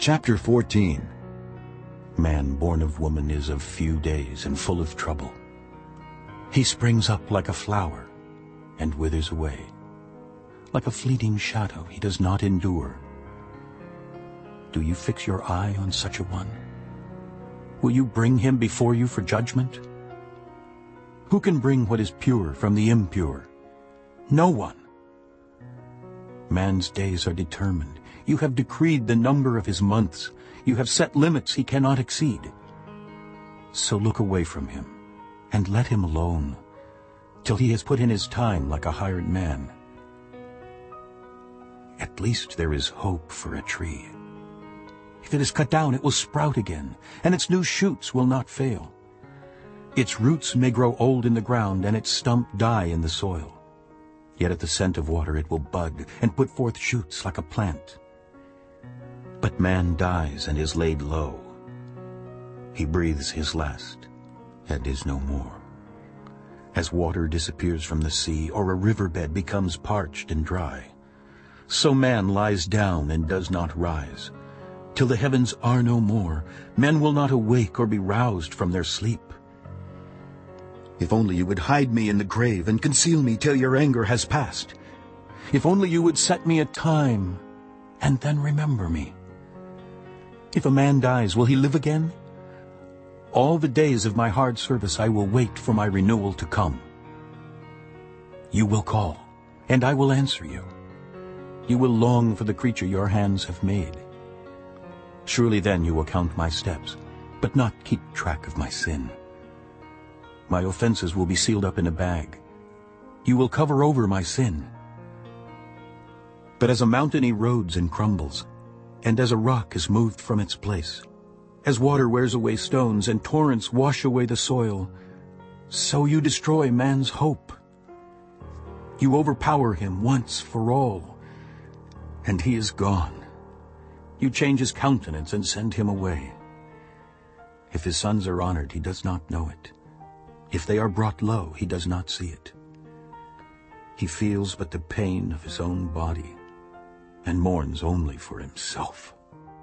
Chapter 14 Man born of woman is of few days and full of trouble. He springs up like a flower and withers away. Like a fleeting shadow he does not endure. Do you fix your eye on such a one? Will you bring him before you for judgment? Who can bring what is pure from the impure? No one. Man's days are determined. You have decreed the number of his months. You have set limits he cannot exceed. So look away from him, and let him alone, till he has put in his time like a hired man. At least there is hope for a tree. If it is cut down, it will sprout again, and its new shoots will not fail. Its roots may grow old in the ground, and its stump die in the soil. Yet at the scent of water it will bud and put forth shoots like a plant. But man dies and is laid low. He breathes his last and is no more. As water disappears from the sea or a riverbed becomes parched and dry, so man lies down and does not rise. Till the heavens are no more, men will not awake or be roused from their sleep. If only you would hide me in the grave and conceal me till your anger has passed. If only you would set me a time and then remember me. If a man dies, will he live again? All the days of my hard service I will wait for my renewal to come. You will call, and I will answer you. You will long for the creature your hands have made. Surely then you will count my steps, but not keep track of my sin. My offenses will be sealed up in a bag. You will cover over my sin. But as a mountain erodes and crumbles, and as a rock is moved from its place, as water wears away stones and torrents wash away the soil, so you destroy man's hope. You overpower him once for all, and he is gone. You change his countenance and send him away. If his sons are honored, he does not know it. If they are brought low, he does not see it. He feels but the pain of his own body and mourns only for himself.